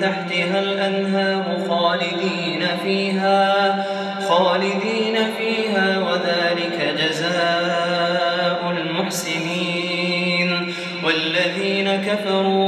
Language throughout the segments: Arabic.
تحتها الأنهار خالدين فيها خالدين فيها وذلك جزاء المحسنين. والذين كفروا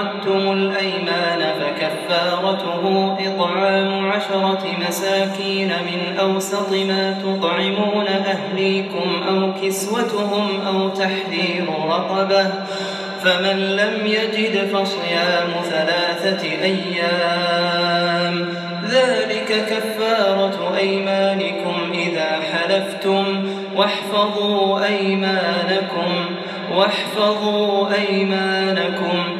عقدتم الأيمان فكفارته إطعام عشرة مساكين من أوسط ما تطعمون أهليكم أو كسوتهم أو تحرير رقبة فمن لم يجد فصيام ثلاثة أيام ذلك كفارة أيمانكم إذا حلفتم واحفظوا أيمانكم واحفظوا أيمانكم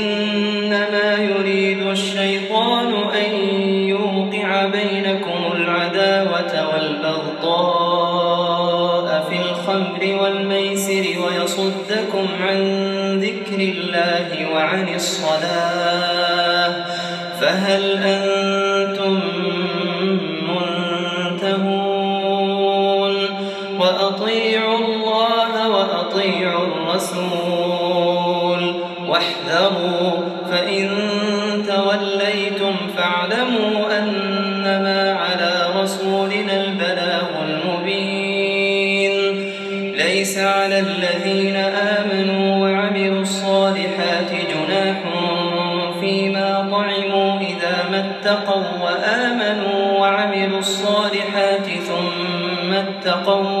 الله وعن الصلاة فهل أنتم ثم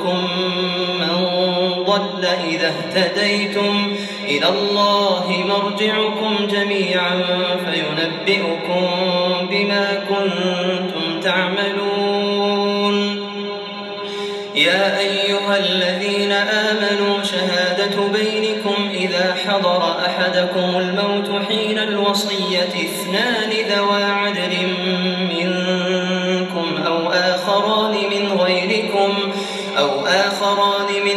يضركم من ضل إذا اهتديتم إلى الله مرجعكم جميعا فينبئكم بما كنتم تعملون. يا أيها الذين آمنوا شهادة بينكم إذا حضر أحدكم الموت حين الوصية اثنان ذوى عدل منكم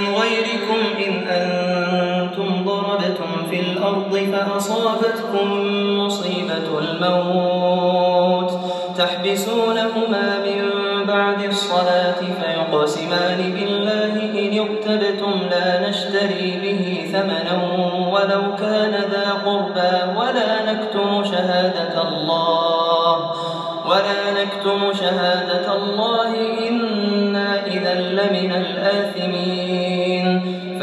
من غيركم إن أنتم ضربتم في الأرض فأصابتكم مصيبة الموت. تحبسونهما من بعد الصلاة فيقسمان بالله إن اقتبتم لا نشتري به ثمنا ولو كان ذا قربى ولا نكتم شهادة الله. ولا نكتم شهادة الله إنا إذا لمن الآثمين.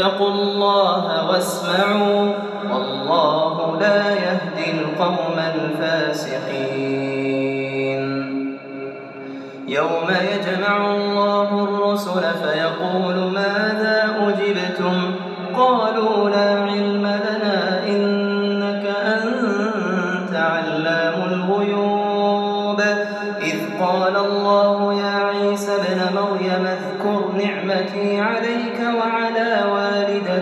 واتقوا الله واسمعوا والله لا يهدي القوم الفاسقين. يوم يجمع الله الرسل فيقول ماذا أجبتم؟ قالوا لا علم لنا إنك أنت علام الغيوب. إذ قال الله يا عيسى ابن مريم اذكر نعمتي عليك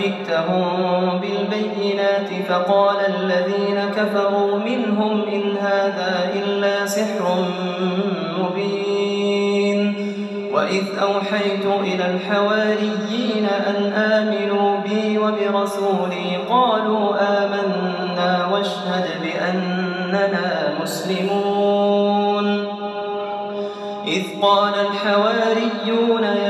جئتهم بالبينات فقال الذين كفروا منهم إن هذا إلا سحر مبين. وإذ أوحيت إلى الحواريين أن آمنوا بي وبرسولي قالوا آمنا واشهد بأننا مسلمون. إذ قال الحواريون يا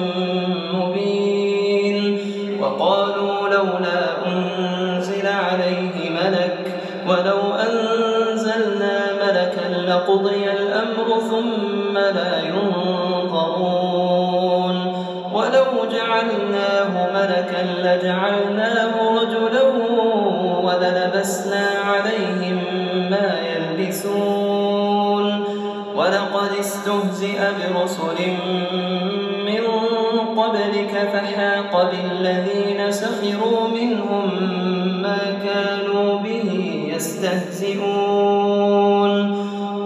لقضي الأمر ثم لا ينظرون ولو جعلناه ملكا لجعلناه رجلا وللبسنا عليهم ما يلبسون. ولقد استهزئ برسل من قبلك فحاق بالذين سخروا منهم ما كانوا به يستهزئون.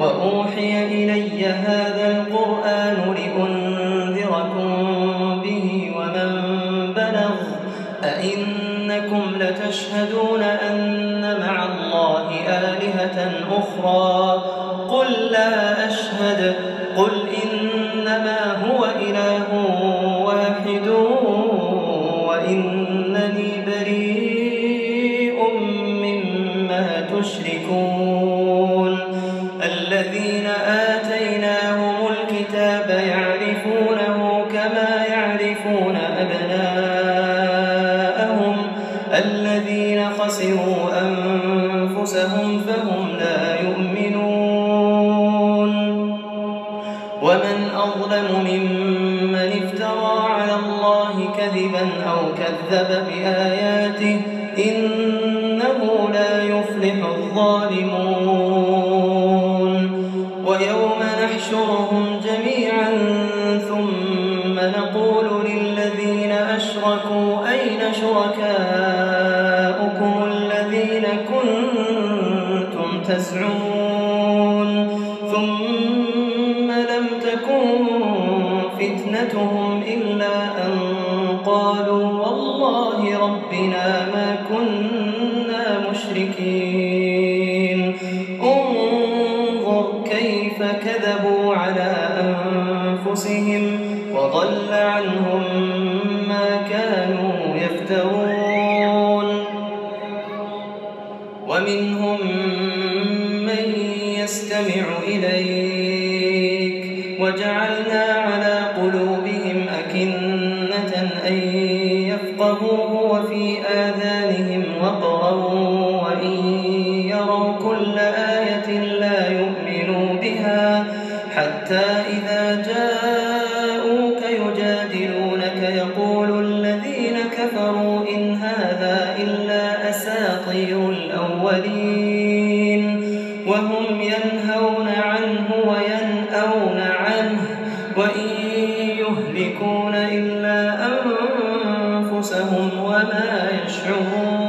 وأوحي إلي هذا القرآن لأنذركم به ومن بلغ أئنكم لتشهدون أن مع الله آلهة أخرى. أين شركاؤكم الذين كنتم تزعمون وإن يهلكون إلا أنفسهم وما يشعرون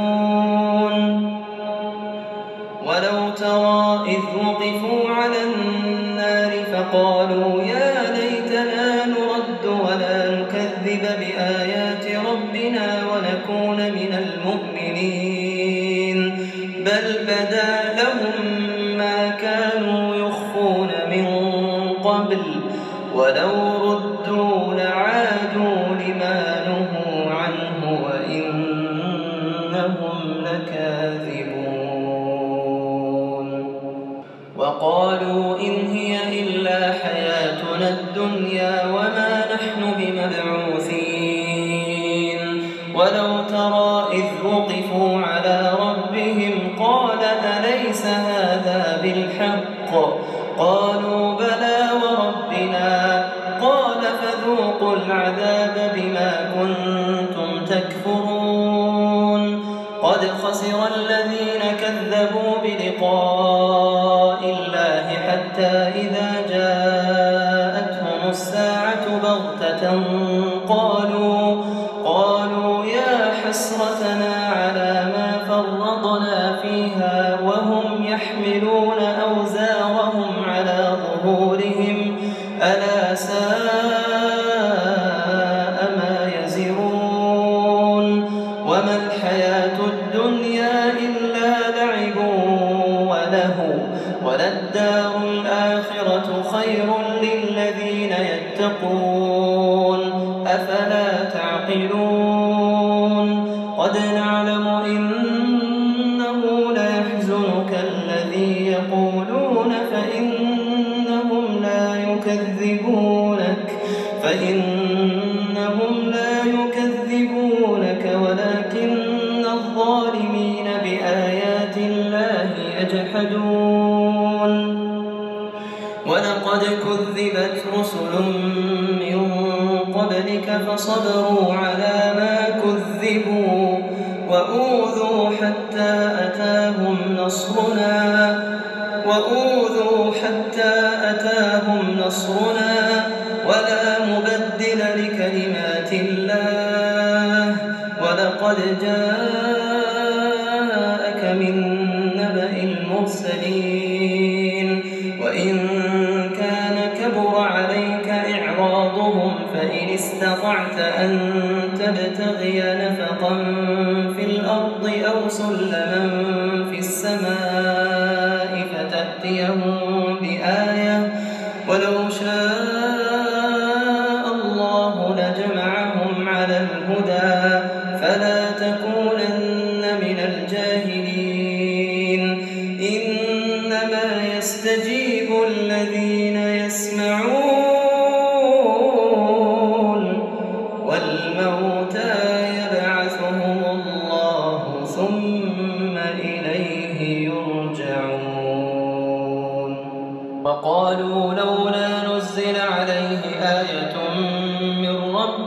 فصبروا على ما كذبوا وأوذوا حتى أتاهم نصرنا وأوذوا حتى أتاهم نصرنا ولا مبدل لكلمات الله ولقد جاءوا أن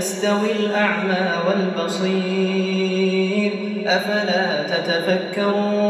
يستوي الأعمى والبصير أفلا تتفكرون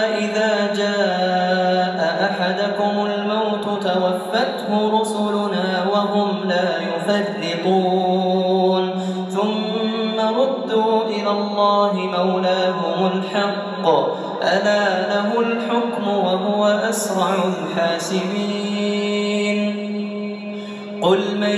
توفته رسلنا وهم لا يفرطون. ثم ردوا إلى الله مولاهم الحق. ألا له الحكم وهو أسرع الحاسبين. قل من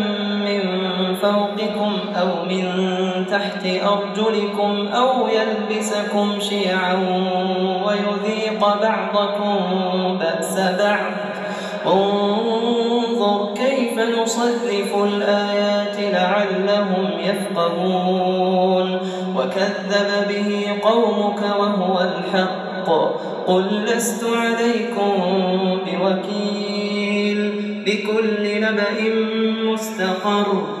فوقكم أو من تحت أرجلكم أو يلبسكم شيعا ويذيق بعضكم بأس بعض. انظر كيف نصرف الآيات لعلهم يفقهون. وكذب به قومك وهو الحق. قل لست عليكم بوكيل. لكل نبأ مستقر.